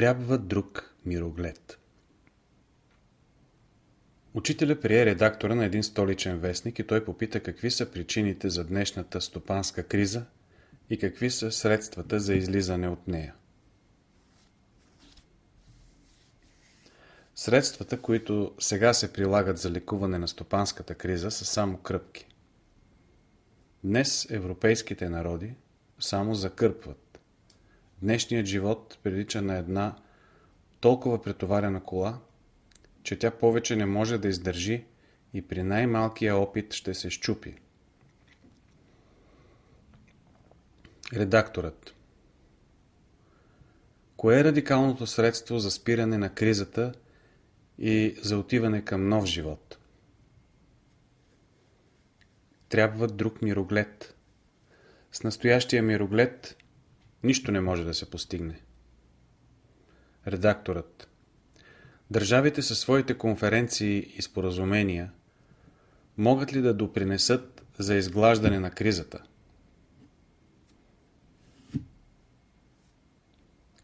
Трябва друг мироглед. Учителя прие редактора на един столичен вестник и той попита какви са причините за днешната стопанска криза и какви са средствата за излизане от нея. Средствата, които сега се прилагат за лекуване на стопанската криза, са само кръпки. Днес европейските народи само закърпват. Днешният живот прилича на една толкова претоварена кола, че тя повече не може да издържи и при най-малкия опит ще се щупи. Редакторът Кое е радикалното средство за спиране на кризата и за отиване към нов живот? Трябва друг мироглед. С настоящия мироглед нищо не може да се постигне. Редакторът Държавите със своите конференции и споразумения могат ли да допринесат за изглаждане на кризата?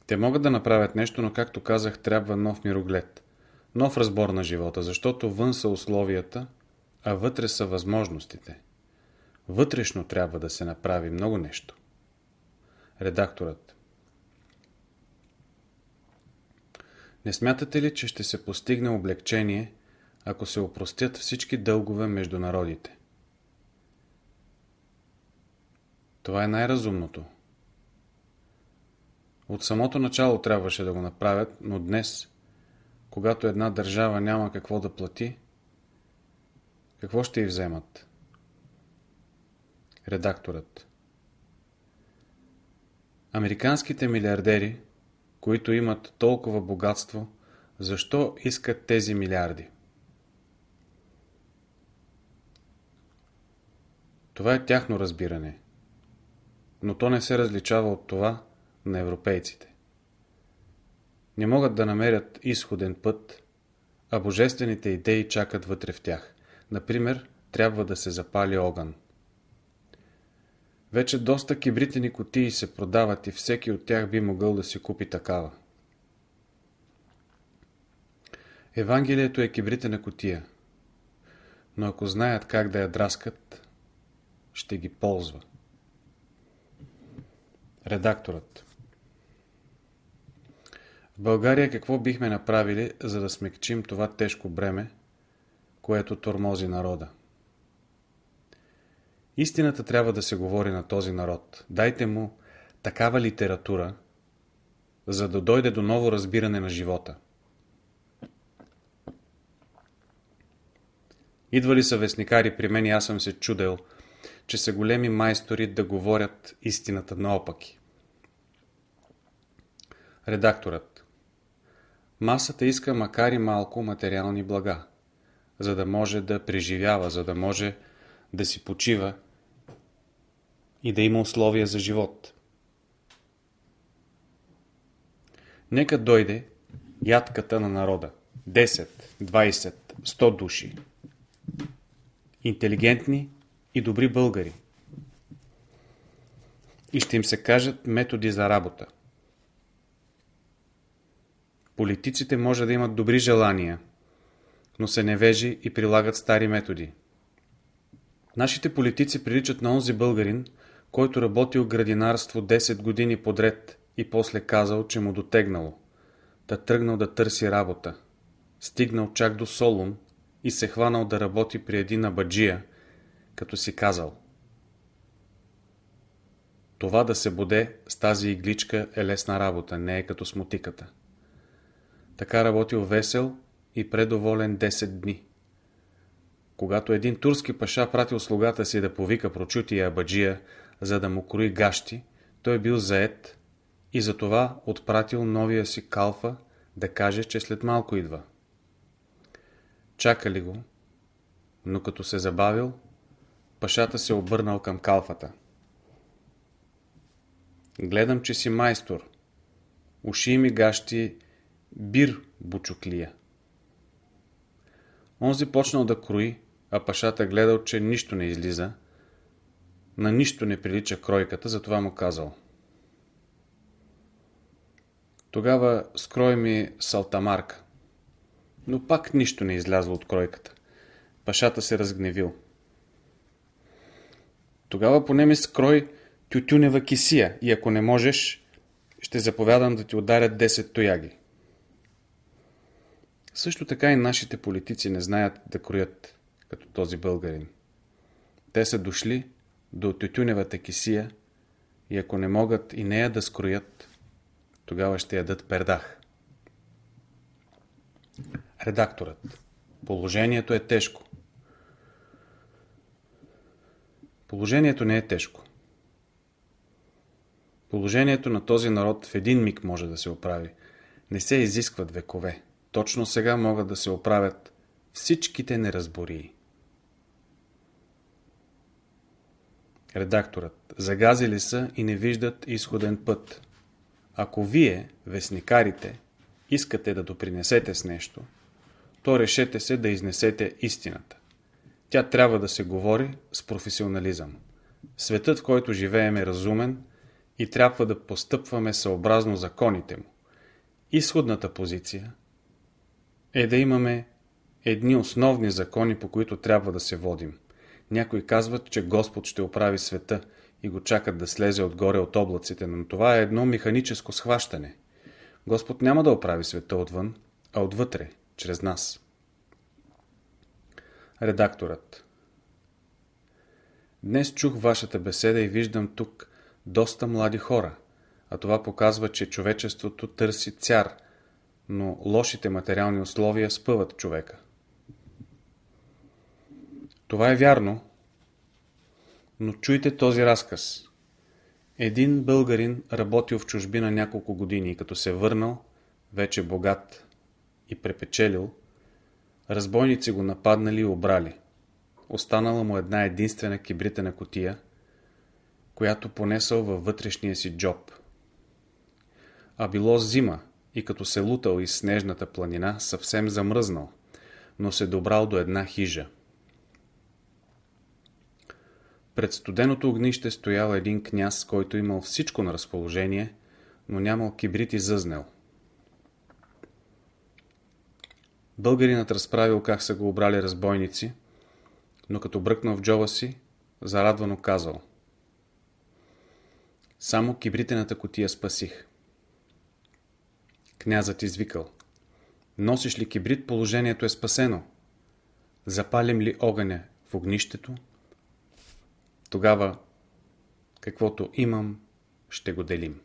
Те могат да направят нещо, но както казах, трябва нов мироглед. Нов разбор на живота, защото вън са условията, а вътре са възможностите. Вътрешно трябва да се направи много нещо. Редакторът Не смятате ли, че ще се постигне облегчение, ако се опростят всички дългове между народите? Това е най-разумното. От самото начало трябваше да го направят, но днес, когато една държава няма какво да плати, какво ще й вземат? Редакторът Американските милиардери които имат толкова богатство, защо искат тези милиарди? Това е тяхно разбиране, но то не се различава от това на европейците. Не могат да намерят изходен път, а божествените идеи чакат вътре в тях. Например, трябва да се запали огън. Вече доста кибритени кутии се продават и всеки от тях би могъл да си купи такава. Евангелието е кибритена кутия, но ако знаят как да я драскат, ще ги ползва. Редакторът В България какво бихме направили, за да смекчим това тежко бреме, което тормози народа? Истината трябва да се говори на този народ. Дайте му такава литература, за да дойде до ново разбиране на живота. Идвали са вестникари при мен и аз съм се чудел, че са големи майстори да говорят истината наопаки. Редакторът Масата иска макар и малко материални блага, за да може да преживява, за да може да си почива и да има условия за живот. Нека дойде ядката на народа. 10, 20, 100 души. Интелигентни и добри българи. И ще им се кажат методи за работа. Политиците може да имат добри желания, но се невежи и прилагат стари методи. Нашите политици приличат на онзи българин, който работил градинарство 10 години подред и после казал, че му дотегнало. Та тръгнал да търси работа. Стигнал чак до Солун и се хванал да работи при един абаджия, като си казал. Това да се буде с тази игличка е лесна работа, не е като с. Така работил весел и предоволен 10 дни. Когато един турски паша пратил слугата си да повика прочутия абаджия, за да му крои гащи, той бил заед и затова отпратил новия си калфа да каже, че след малко идва. Чакали го, но като се забавил, пашата се обърнал към калфата. Гледам, че си майстор. Уши ми гащи бир бучуклия. Онзи почнал да крои, а пашата гледал, че нищо не излиза, на нищо не прилича кройката, затова му казал. Тогава скрой ми салтамарка. Но пак нищо не излязло от кройката. Пашата се разгневил. Тогава поне ми скрой тютюнева кисия и ако не можеш, ще заповядам да ти ударят 10 тояги. Също така и нашите политици не знаят да кроят, като този българин. Те са дошли до тютюневата кисия и ако не могат и нея да скроят, тогава ще ядат пердах. Редакторът. Положението е тежко. Положението не е тежко. Положението на този народ в един миг може да се оправи. Не се изискват векове. Точно сега могат да се оправят всичките неразбории. Редакторът. Загазили са и не виждат изходен път. Ако вие, вестникарите, искате да допринесете с нещо, то решете се да изнесете истината. Тя трябва да се говори с професионализъм. Светът, в който живеем е разумен и трябва да постъпваме съобразно законите му. Изходната позиция е да имаме едни основни закони, по които трябва да се водим. Някои казват, че Господ ще оправи света и го чакат да слезе отгоре от облаците, но това е едно механическо схващане. Господ няма да оправи света отвън, а отвътре, чрез нас. Редакторът Днес чух вашата беседа и виждам тук доста млади хора, а това показва, че човечеството търси цяр, но лошите материални условия спъват човека. Това е вярно, но чуйте този разказ. Един българин работил в чужбина няколко години и като се върнал, вече богат и препечелил, разбойници го нападнали и обрали. Останала му една единствена кибритена котия, която понесъл във вътрешния си джоб. А било зима и като се лутал из снежната планина, съвсем замръзнал, но се добрал до една хижа. Пред студеното огнище стоял един княз, който имал всичко на разположение, но нямал кибрит и зъзнел. Българинът разправил как са го обрали разбойници, но като бръкнал в джоба си, зарадвано казал Само кибритената котия спасих. Князът извикал Носиш ли кибрит, положението е спасено. Запалим ли огъня в огнището, тогава каквото имам, ще го делим.